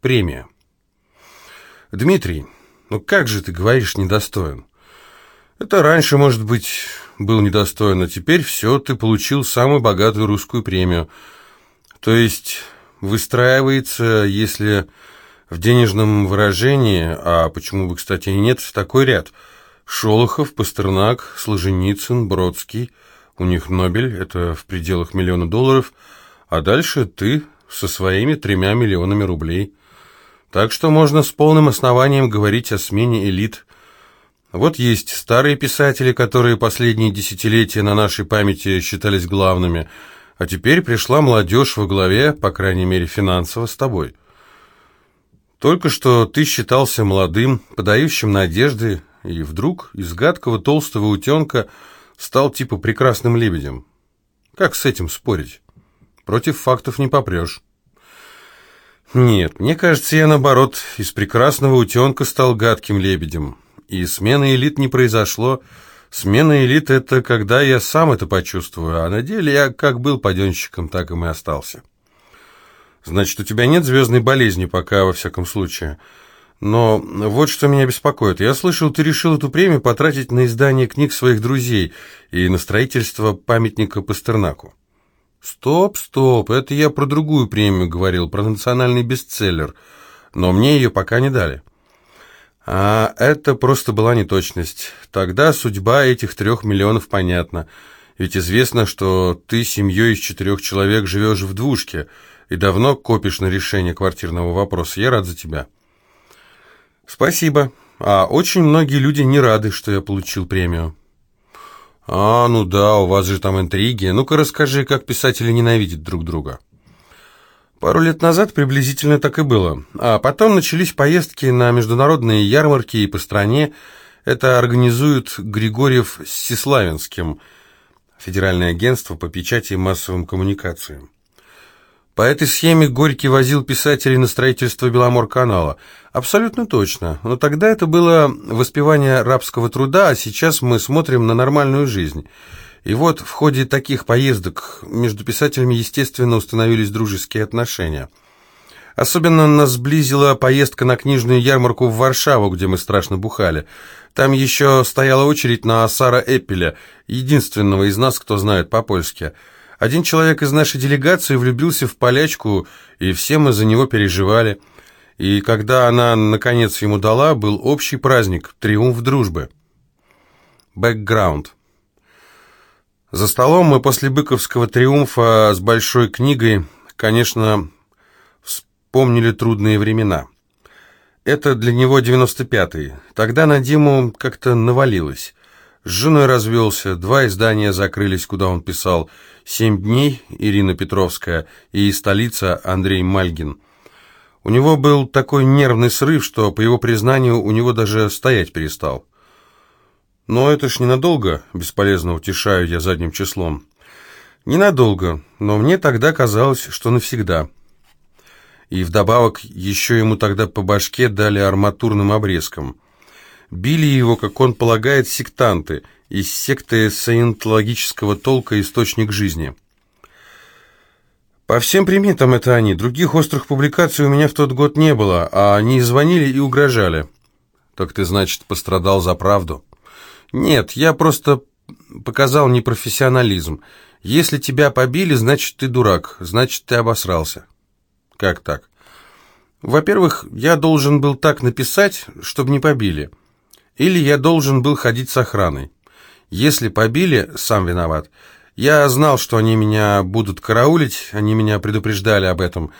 премия. Дмитрий, ну как же ты говоришь недостоин? Это раньше, может быть, был недостоин, а теперь все, ты получил самую богатую русскую премию. То есть выстраивается, если в денежном выражении, а почему бы, кстати, и нет, такой ряд. Шолохов, Пастернак, Сложеницын, Бродский. У них Нобель, это в пределах миллиона долларов. А дальше ты со своими тремя миллионами рублей. Так что можно с полным основанием говорить о смене элит. Вот есть старые писатели, которые последние десятилетия на нашей памяти считались главными, а теперь пришла молодежь во главе, по крайней мере финансово, с тобой. Только что ты считался молодым, подающим надежды, и вдруг из гадкого толстого утенка стал типа прекрасным лебедем. Как с этим спорить? Против фактов не попрешь. Нет, мне кажется, я наоборот, из прекрасного утенка стал гадким лебедем. И смены элит не произошло. Смена элит — это когда я сам это почувствую, а на деле я как был паденщиком, так и и остался. Значит, у тебя нет звездной болезни пока, во всяком случае. Но вот что меня беспокоит. Я слышал, ты решил эту премию потратить на издание книг своих друзей и на строительство памятника Пастернаку. Стоп, стоп, это я про другую премию говорил, про национальный бестселлер. Но мне ее пока не дали. А это просто была неточность. Тогда судьба этих трех миллионов понятна. Ведь известно, что ты семьей из четырех человек живешь в двушке – и давно копишь на решение квартирного вопроса. Я рад за тебя». «Спасибо. А очень многие люди не рады, что я получил премию». «А, ну да, у вас же там интриги. Ну-ка расскажи, как писатели ненавидят друг друга». Пару лет назад приблизительно так и было. А потом начались поездки на международные ярмарки и по стране. Это организует Григорьев с Сеславинским, Федеральное агентство по печати и массовым коммуникациям. По этой схеме Горький возил писателей на строительство Беломор-канала. Абсолютно точно. Но тогда это было воспевание рабского труда, а сейчас мы смотрим на нормальную жизнь. И вот в ходе таких поездок между писателями, естественно, установились дружеские отношения. Особенно нас сблизила поездка на книжную ярмарку в Варшаву, где мы страшно бухали. Там еще стояла очередь на Сара Эппеля, единственного из нас, кто знает по-польски – один человек из нашей делегации влюбился в полячку, и все мы за него переживали. И когда она, наконец, ему дала, был общий праздник, триумф дружбы. Бэкграунд. За столом мы после быковского триумфа с большой книгой, конечно, вспомнили трудные времена. Это для него 95-й. Тогда на Диму как-то навалилось. С женой развелся, два издания закрылись, куда он писал «Семь дней» Ирина Петровская и «Столица» Андрей Мальгин. У него был такой нервный срыв, что, по его признанию, у него даже стоять перестал. Но это ж ненадолго, бесполезно утешаю я задним числом. Ненадолго, но мне тогда казалось, что навсегда. И вдобавок еще ему тогда по башке дали арматурным обрезком – Били его, как он полагает, сектанты из секты саентологического толка «Источник жизни». По всем приметам это они. Других острых публикаций у меня в тот год не было, а они звонили и угрожали. Так ты, значит, пострадал за правду? Нет, я просто показал непрофессионализм. Если тебя побили, значит, ты дурак, значит, ты обосрался. Как так? Во-первых, я должен был так написать, чтобы не побили. Или я должен был ходить с охраной. Если побили, сам виноват. Я знал, что они меня будут караулить, они меня предупреждали об этом.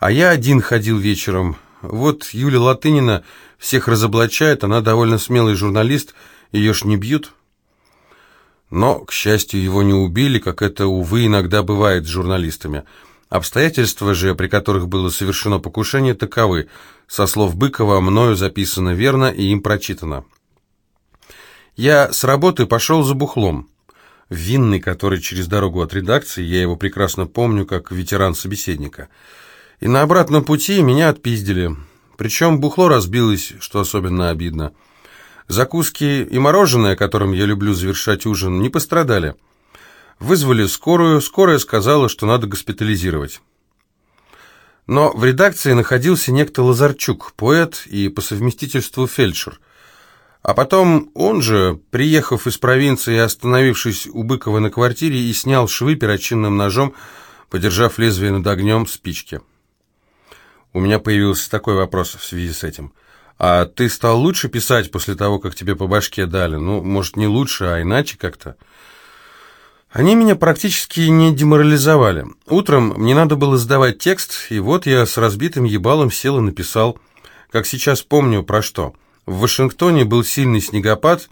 А я один ходил вечером. Вот Юля Латынина всех разоблачает, она довольно смелый журналист, ее ж не бьют. Но, к счастью, его не убили, как это, увы, иногда бывает с журналистами. Обстоятельства же, при которых было совершено покушение, таковы. Со слов Быкова, мною записано верно и им прочитано. Я с работы пошел за бухлом. Винный, который через дорогу от редакции, я его прекрасно помню, как ветеран собеседника. И на обратном пути меня отпиздили. Причем бухло разбилось, что особенно обидно. Закуски и мороженое, которым я люблю завершать ужин, не пострадали. Вызвали скорую, скорая сказала, что надо госпитализировать. Но в редакции находился некто Лазарчук, поэт и по совместительству фельдшер. А потом он же, приехав из провинции остановившись у Быкова на квартире, и снял швы перочинным ножом, подержав лезвие над огнем спички. У меня появился такой вопрос в связи с этим. А ты стал лучше писать после того, как тебе по башке дали? Ну, может, не лучше, а иначе как-то? Они меня практически не деморализовали. Утром мне надо было сдавать текст, и вот я с разбитым ебалом сел и написал. Как сейчас помню, про что. В Вашингтоне был сильный снегопад,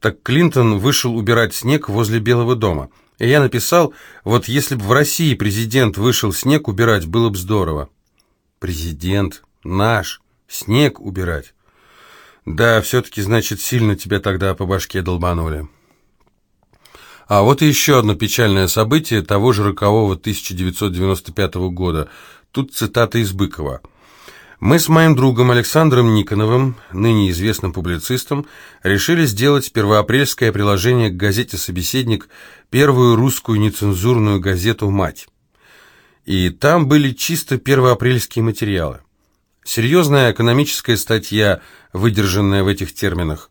так Клинтон вышел убирать снег возле Белого дома. И я написал, вот если бы в России президент вышел снег убирать, было бы здорово. Президент наш, снег убирать. Да, все-таки, значит, сильно тебя тогда по башке долбанули. А вот и еще одно печальное событие того же рокового 1995 года. Тут цитата из Быкова. «Мы с моим другом Александром Никоновым, ныне известным публицистом, решили сделать первоапрельское приложение к газете «Собеседник», первую русскую нецензурную газету «Мать». И там были чисто первоапрельские материалы. Серьезная экономическая статья, выдержанная в этих терминах.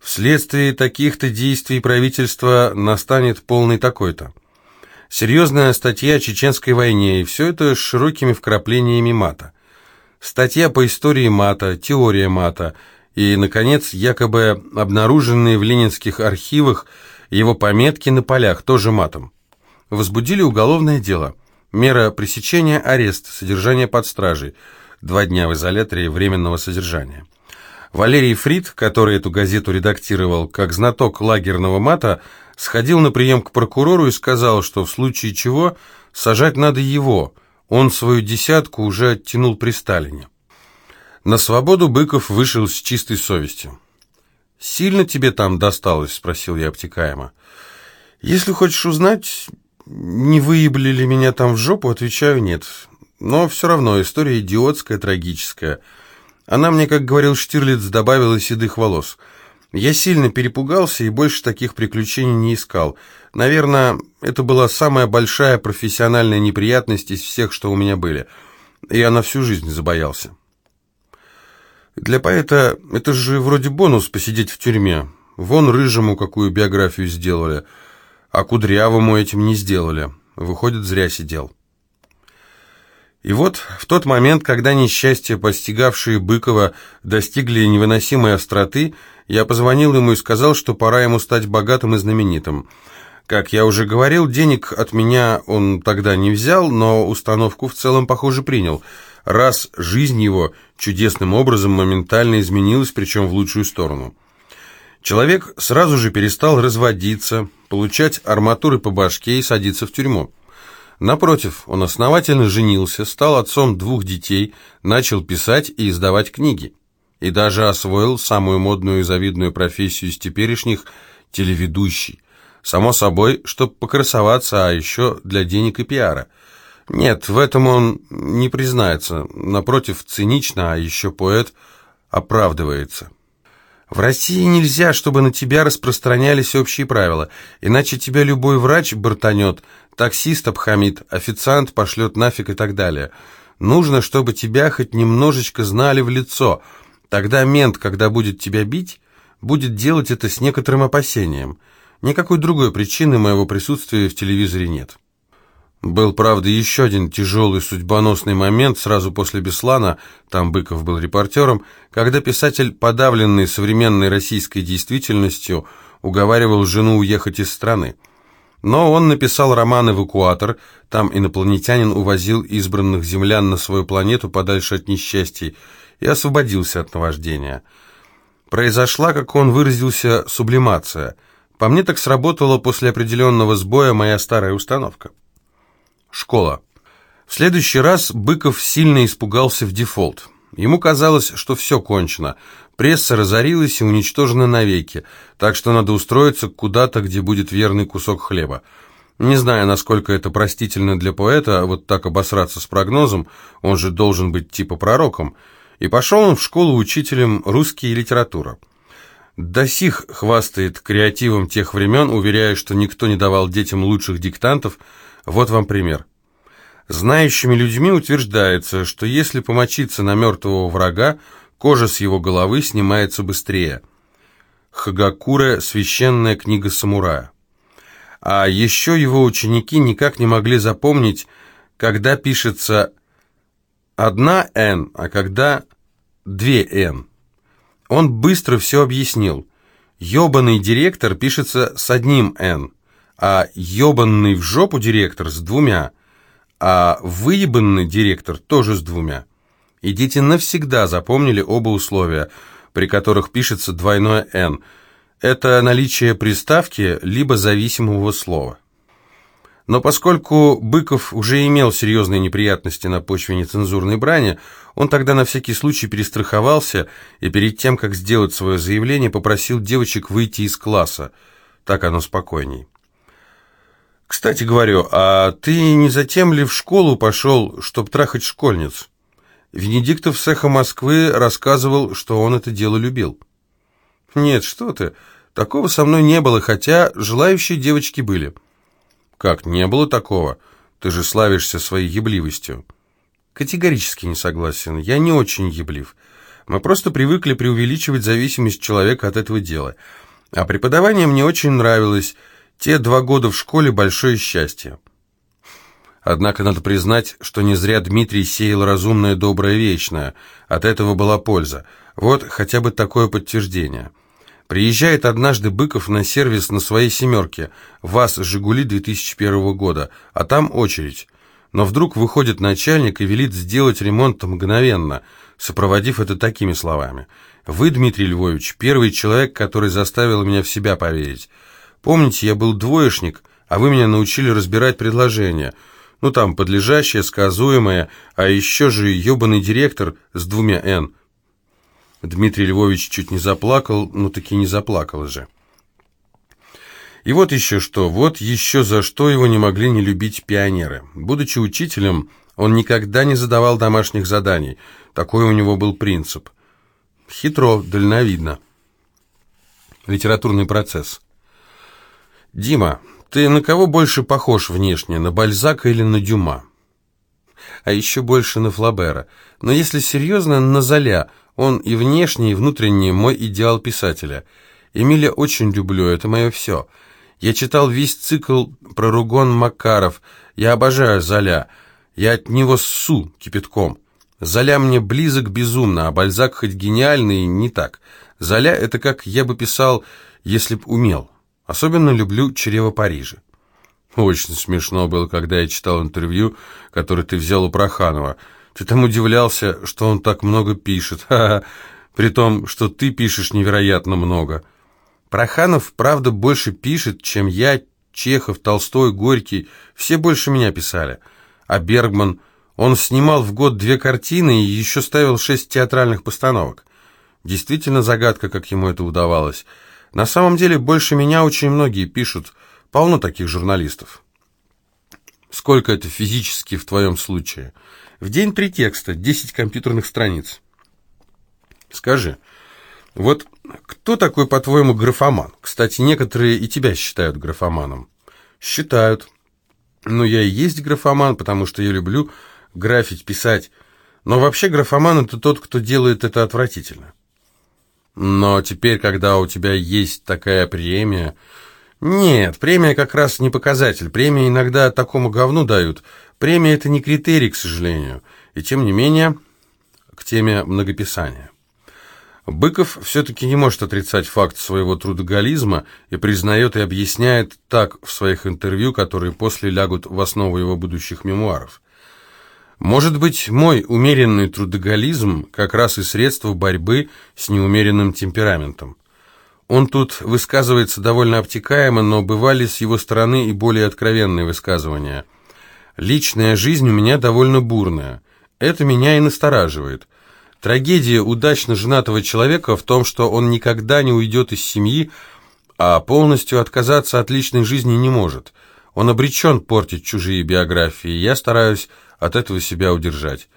Вследствие таких-то действий правительства настанет полный такой-то. Серьезная статья о чеченской войне, и все это с широкими вкраплениями мата. Статья по истории мата, теория мата, и, наконец, якобы обнаруженные в ленинских архивах его пометки на полях, тоже матом. Возбудили уголовное дело. Мера пресечения – арест, содержание под стражей. Два дня в изоляторе временного содержания. Валерий Фрид, который эту газету редактировал, как знаток лагерного мата, сходил на прием к прокурору и сказал, что в случае чего сажать надо его, он свою десятку уже оттянул при Сталине. На свободу Быков вышел с чистой совестью. «Сильно тебе там досталось?» – спросил я обтекаемо. «Если хочешь узнать, не выебли ли меня там в жопу, отвечаю нет. Но все равно история идиотская, трагическая». Она мне, как говорил Штирлиц, добавила седых волос. Я сильно перепугался и больше таких приключений не искал. Наверное, это была самая большая профессиональная неприятность из всех, что у меня были. Я на всю жизнь забоялся. Для поэта это же вроде бонус посидеть в тюрьме. Вон рыжему какую биографию сделали, а кудрявому этим не сделали. Выходит, зря сидел. И вот в тот момент, когда несчастья, постигавшие Быкова, достигли невыносимой остроты, я позвонил ему и сказал, что пора ему стать богатым и знаменитым. Как я уже говорил, денег от меня он тогда не взял, но установку в целом, похоже, принял. Раз жизнь его чудесным образом моментально изменилась, причем в лучшую сторону. Человек сразу же перестал разводиться, получать арматуры по башке и садиться в тюрьму. Напротив, он основательно женился, стал отцом двух детей, начал писать и издавать книги. И даже освоил самую модную и завидную профессию из теперешних – телеведущий. Само собой, чтобы покрасоваться, а еще для денег и пиара. Нет, в этом он не признается. Напротив, цинично, а еще поэт оправдывается. В России нельзя, чтобы на тебя распространялись общие правила, иначе тебя любой врач бортанет, таксист обхамит, официант пошлет нафиг и так далее. Нужно, чтобы тебя хоть немножечко знали в лицо. Тогда мент, когда будет тебя бить, будет делать это с некоторым опасением. Никакой другой причины моего присутствия в телевизоре нет». Был, правда, еще один тяжелый судьбоносный момент сразу после Беслана, там Быков был репортером, когда писатель, подавленный современной российской действительностью, уговаривал жену уехать из страны. Но он написал роман «Эвакуатор», там инопланетянин увозил избранных землян на свою планету подальше от несчастий и освободился от наваждения. Произошла, как он выразился, сублимация. По мне так сработала после определенного сбоя моя старая установка. Школа. В следующий раз Быков сильно испугался в дефолт. Ему казалось, что все кончено. Пресса разорилась и уничтожена навеки, так что надо устроиться куда-то, где будет верный кусок хлеба. Не знаю, насколько это простительно для поэта, вот так обосраться с прогнозом, он же должен быть типа пророком. И пошел он в школу учителем русский и литература. До сих хвастает креативом тех времен, уверяя, что никто не давал детям лучших диктантов, вот вам пример. Знающими людьми утверждается, что если помочиться на мертвого врага, кожа с его головы снимается быстрее. Хагакуре – священная книга самурая. А еще его ученики никак не могли запомнить, когда пишется одна «Н», а когда две «Н». Он быстро все объяснил. «Ёбаный директор» пишется с одним «Н», а «ёбанный в жопу директор» с двумя, а «выебанный директор» тоже с двумя. И дети навсегда запомнили оба условия, при которых пишется двойное «Н». Это наличие приставки либо зависимого слова. Но поскольку Быков уже имел серьезные неприятности на почве нецензурной брани, он тогда на всякий случай перестраховался и перед тем, как сделать свое заявление, попросил девочек выйти из класса. Так оно спокойней. «Кстати говорю, а ты не затем ли в школу пошел, чтоб трахать школьниц?» Венедиктов с «Эхо Москвы» рассказывал, что он это дело любил. «Нет, что ты, такого со мной не было, хотя желающие девочки были». «Как, не было такого? Ты же славишься своей ебливостью». «Категорически не согласен. Я не очень еблив. Мы просто привыкли преувеличивать зависимость человека от этого дела. А преподавание мне очень нравилось. Те два года в школе – большое счастье». Однако надо признать, что не зря Дмитрий сеял разумное, доброе, вечное. От этого была польза. Вот хотя бы такое подтверждение – Приезжает однажды Быков на сервис на своей «семерке», ВАЗ «Жигули» 2001 года, а там очередь. Но вдруг выходит начальник и велит сделать ремонт мгновенно, сопроводив это такими словами. «Вы, Дмитрий Львович, первый человек, который заставил меня в себя поверить. Помните, я был двоечник, а вы меня научили разбирать предложения. Ну там, подлежащее, сказуемое, а еще же ебаный директор с двумя «Н». Дмитрий Львович чуть не заплакал, но таки не заплакал же. И вот еще что, вот еще за что его не могли не любить пионеры. Будучи учителем, он никогда не задавал домашних заданий. Такой у него был принцип. Хитро, дальновидно. Литературный процесс. «Дима, ты на кого больше похож внешне, на Бальзака или на Дюма?» «А еще больше на Флабера. Но если серьезно, на Золя. Он и внешне, и внутренне мой идеал писателя. Эмиля очень люблю, это мое все. Я читал весь цикл про Ругон Макаров. Я обожаю Золя. Я от него ссу кипятком. Золя мне близок безумно, а Бальзак хоть гениальный, не так. Золя — это как я бы писал, если б умел. Особенно люблю «Чрево Парижа». Очень смешно было, когда я читал интервью, которое ты взял у Проханова — ты там удивлялся, что он так много пишет, ха -ха, при том, что ты пишешь невероятно много. Проханов, правда, больше пишет, чем я, Чехов, Толстой, Горький, все больше меня писали. А Бергман, он снимал в год две картины и еще ставил шесть театральных постановок. Действительно загадка, как ему это удавалось. На самом деле, больше меня очень многие пишут, полно таких журналистов. Сколько это физически в твоем случае – в день три текста, 10 компьютерных страниц. Скажи, вот кто такой, по-твоему, графоман? Кстати, некоторые и тебя считают графоманом. Считают. Но я и есть графоман, потому что я люблю графить, писать. Но вообще графоман – это тот, кто делает это отвратительно. Но теперь, когда у тебя есть такая премия... Нет, премия как раз не показатель. Премии иногда такому говну дают – Премия – это не критерий, к сожалению, и тем не менее к теме многописания. Быков все-таки не может отрицать факт своего трудоголизма и признает и объясняет так в своих интервью, которые после лягут в основу его будущих мемуаров. Может быть, мой умеренный трудоголизм как раз и средство борьбы с неумеренным темпераментом. Он тут высказывается довольно обтекаемо, но бывали с его стороны и более откровенные высказывания – Личная жизнь у меня довольно бурная. Это меня и настораживает. Трагедия удачно женатого человека в том, что он никогда не уйдет из семьи, а полностью отказаться от личной жизни не может. Он обречен портить чужие биографии, я стараюсь от этого себя удержать.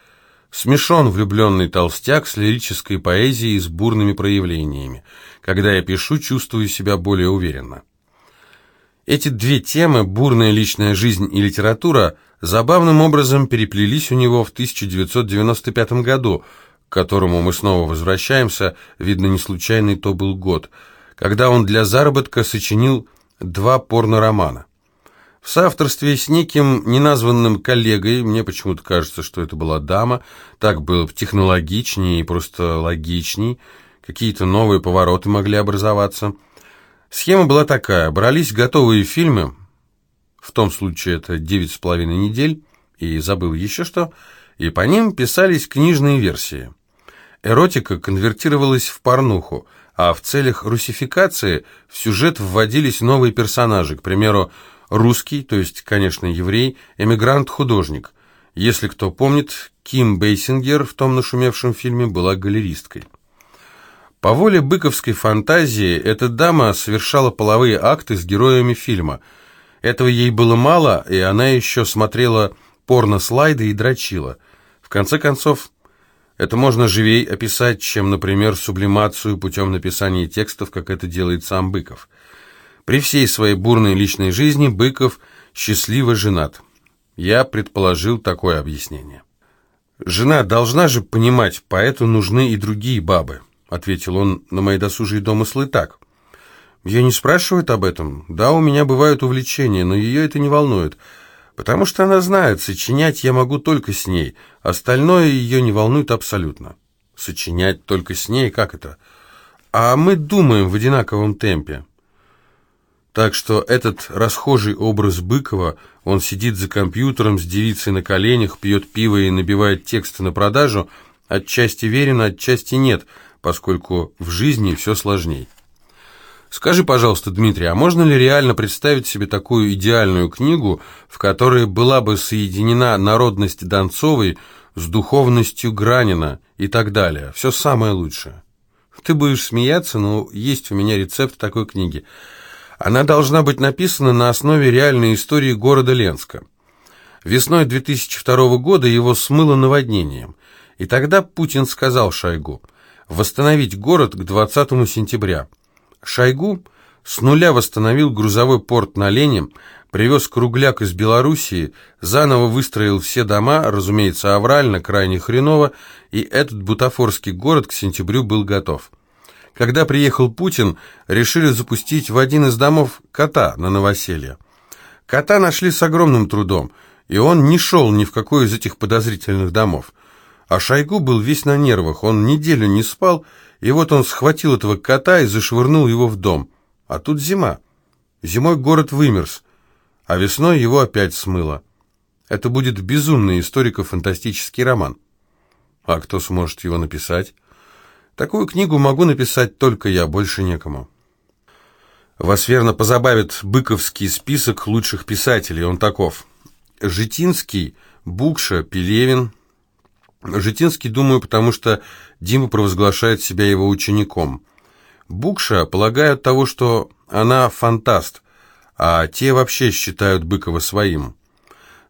Смешон влюбленный толстяк с лирической поэзией с бурными проявлениями. Когда я пишу, чувствую себя более уверенно. Эти две темы, бурная личная жизнь и литература, забавным образом переплелись у него в 1995 году, к которому мы снова возвращаемся, видно, не случайный то был год, когда он для заработка сочинил два порно-романа. В соавторстве с неким неназванным коллегой, мне почему-то кажется, что это была дама, так было технологичнее и просто логичней, какие-то новые повороты могли образоваться. Схема была такая, брались готовые фильмы, в том случае это девять с половиной недель, и забыл еще что, и по ним писались книжные версии. Эротика конвертировалась в порнуху, а в целях русификации в сюжет вводились новые персонажи, к примеру, русский, то есть, конечно, еврей, эмигрант-художник. Если кто помнит, Ким Бейсингер в том нашумевшем фильме была галеристкой. По воле быковской фантазии эта дама совершала половые акты с героями фильма. Этого ей было мало, и она еще смотрела порно-слайды и дрочила. В конце концов, это можно живей описать, чем, например, сублимацию путем написания текстов, как это делает сам Быков. При всей своей бурной личной жизни Быков счастливо женат. Я предположил такое объяснение. «Жена должна же понимать, поэту нужны и другие бабы», ответил он на мои досужие домыслы так. «Ее не спрашивают об этом. Да, у меня бывают увлечения, но ее это не волнует потому что она знает, сочинять я могу только с ней, остальное ее не волнует абсолютно. Сочинять только с ней, как это? А мы думаем в одинаковом темпе. Так что этот расхожий образ Быкова, он сидит за компьютером с девицей на коленях, пьет пиво и набивает тексты на продажу, отчасти верен, отчасти нет, поскольку в жизни все сложней. Скажи, пожалуйста, Дмитрий, а можно ли реально представить себе такую идеальную книгу, в которой была бы соединена народность Донцовой с духовностью Гранина и так далее? Все самое лучшее. Ты будешь смеяться, но есть у меня рецепт такой книги. Она должна быть написана на основе реальной истории города Ленска. Весной 2002 года его смыло наводнением. И тогда Путин сказал Шойгу восстановить город к 20 сентября – Шойгу с нуля восстановил грузовой порт на Лене, привез кругляк из Белоруссии, заново выстроил все дома, разумеется, аврально, крайне хреново, и этот бутафорский город к сентябрю был готов. Когда приехал Путин, решили запустить в один из домов кота на новоселье. Кота нашли с огромным трудом, и он не шел ни в какой из этих подозрительных домов. А Шойгу был весь на нервах, он неделю не спал, и вот он схватил этого кота и зашвырнул его в дом. А тут зима. Зимой город вымерз, а весной его опять смыло. Это будет безумный историко-фантастический роман. А кто сможет его написать? Такую книгу могу написать только я, больше некому. Вас верно позабавит быковский список лучших писателей, он таков. Житинский, Букша, Пелевин, Житинский, думаю, потому что Дима провозглашает себя его учеником. Букша полагает того, что она фантаст, а те вообще считают Быкова своим.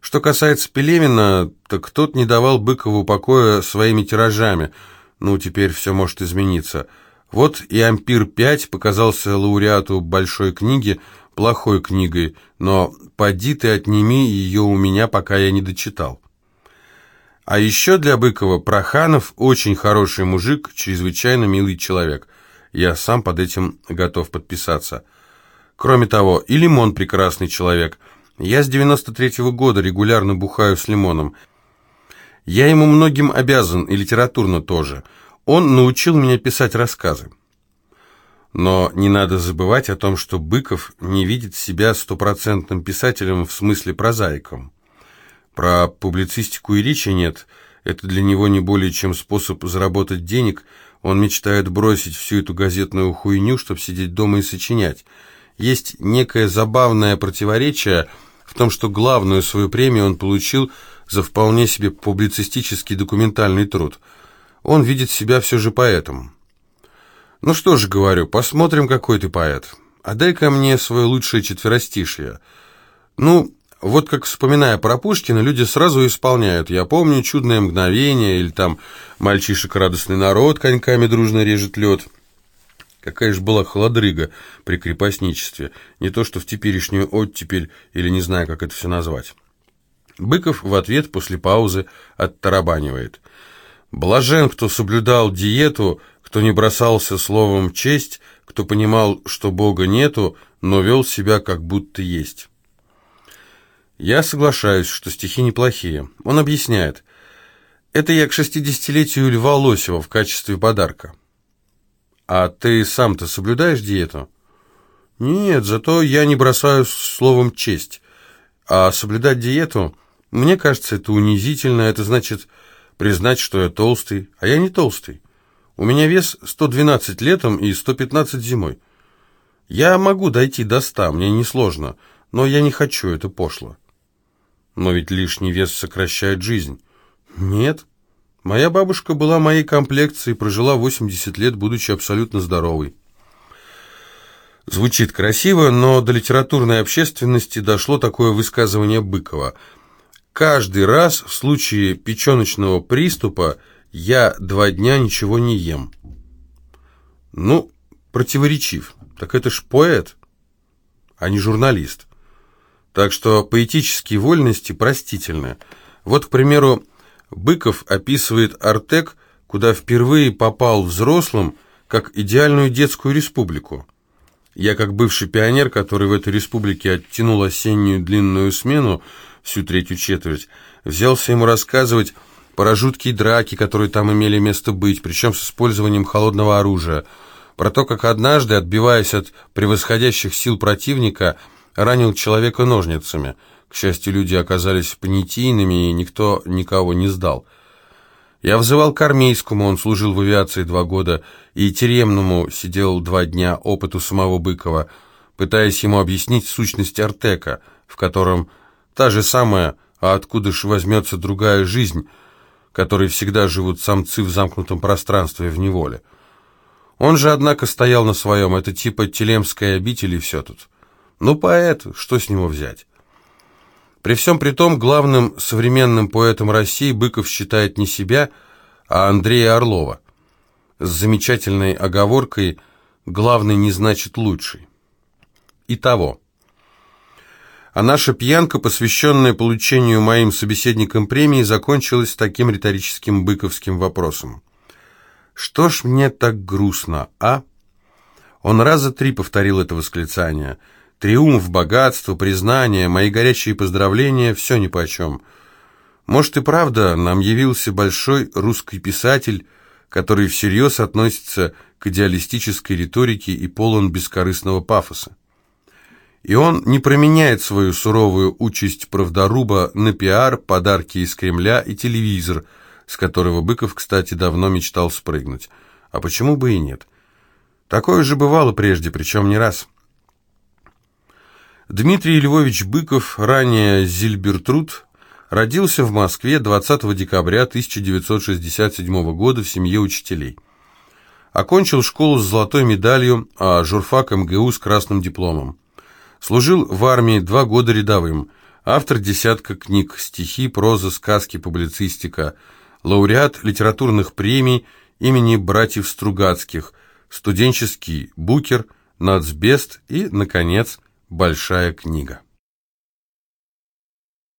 Что касается Пелевина, так тот не давал Быкову покоя своими тиражами. Ну, теперь все может измениться. Вот и «Ампир-5» показался лауреату большой книги плохой книгой, но «Поди ты отними ее у меня, пока я не дочитал». А еще для Быкова Проханов очень хороший мужик, чрезвычайно милый человек. Я сам под этим готов подписаться. Кроме того, и Лимон прекрасный человек. Я с 93-го года регулярно бухаю с Лимоном. Я ему многим обязан, и литературно тоже. Он научил меня писать рассказы. Но не надо забывать о том, что Быков не видит себя стопроцентным писателем в смысле прозаиком. Про публицистику и речи нет. Это для него не более чем способ заработать денег. Он мечтает бросить всю эту газетную хуйню, чтобы сидеть дома и сочинять. Есть некое забавное противоречие в том, что главную свою премию он получил за вполне себе публицистический документальный труд. Он видит себя все же поэтом. Ну что же, говорю, посмотрим, какой ты поэт. А дай-ка мне свое лучшее четверостишее. Ну, вот как вспоминая про Пушкина, люди сразу исполняют. Я помню «Чудное мгновение» или там «Мальчишек радостный народ коньками дружно режет лед». Какая же была холодрыга при крепостничестве. Не то, что в теперешнюю оттепель, или не знаю, как это все назвать. Быков в ответ после паузы оттарабанивает. «Блажен, кто соблюдал диету, кто не бросался словом «честь», кто понимал, что Бога нету, но вел себя, как будто есть». Я соглашаюсь, что стихи неплохие. Он объясняет. Это я к шестидесятилетию Льва Лосева в качестве подарка. А ты сам-то соблюдаешь диету? Нет, зато я не бросаю словом «честь». А соблюдать диету, мне кажется, это унизительно. Это значит признать, что я толстый, а я не толстый. У меня вес 112 летом и 115 зимой. Я могу дойти до 100, мне несложно, но я не хочу, это пошло. Но ведь лишний вес сокращает жизнь. Нет. Моя бабушка была моей комплекцией, прожила 80 лет, будучи абсолютно здоровой. Звучит красиво, но до литературной общественности дошло такое высказывание Быкова. «Каждый раз в случае печеночного приступа я два дня ничего не ем». Ну, противоречив. Так это ж поэт, а не журналист. Так что поэтические вольности простительны. Вот, к примеру, Быков описывает Артек, куда впервые попал взрослым, как идеальную детскую республику. Я, как бывший пионер, который в этой республике оттянул осеннюю длинную смену, всю третью четверть, взялся ему рассказывать про жуткие драки, которые там имели место быть, причем с использованием холодного оружия, про то, как однажды, отбиваясь от превосходящих сил противника, ранил человека ножницами. К счастью, люди оказались понятийными, и никто никого не сдал. Я взывал к армейскому, он служил в авиации два года, и тюремному сидел два дня опыту самого Быкова, пытаясь ему объяснить сущность Артека, в котором та же самая, а откуда ж возьмется другая жизнь, которой всегда живут самцы в замкнутом пространстве в неволе. Он же, однако, стоял на своем, это типа телемская обитель и все тут. Ну, поэт, что с него взять? При всем при том, главным современным поэтом России Быков считает не себя, а Андрея Орлова. С замечательной оговоркой «главный не значит лучший». Итого. А наша пьянка, посвященная получению моим собеседникам премии, закончилась таким риторическим быковским вопросом. «Что ж мне так грустно, а?» Он раза три повторил это восклицание – Триумф, богатство, признание, мои горячие поздравления – все нипочем. Может и правда, нам явился большой русский писатель, который всерьез относится к идеалистической риторике и полон бескорыстного пафоса. И он не променяет свою суровую участь правдоруба на пиар, подарки из Кремля и телевизор, с которого Быков, кстати, давно мечтал спрыгнуть. А почему бы и нет? Такое же бывало прежде, причем не раз – Дмитрий Львович Быков, ранее Зильбертруд, родился в Москве 20 декабря 1967 года в семье учителей. Окончил школу с золотой медалью, а журфак МГУ с красным дипломом. Служил в армии два года рядовым, автор десятка книг, стихи, проза, сказки, публицистика, лауреат литературных премий имени братьев Стругацких, студенческий букер, нацбест и, наконец, Большая книга.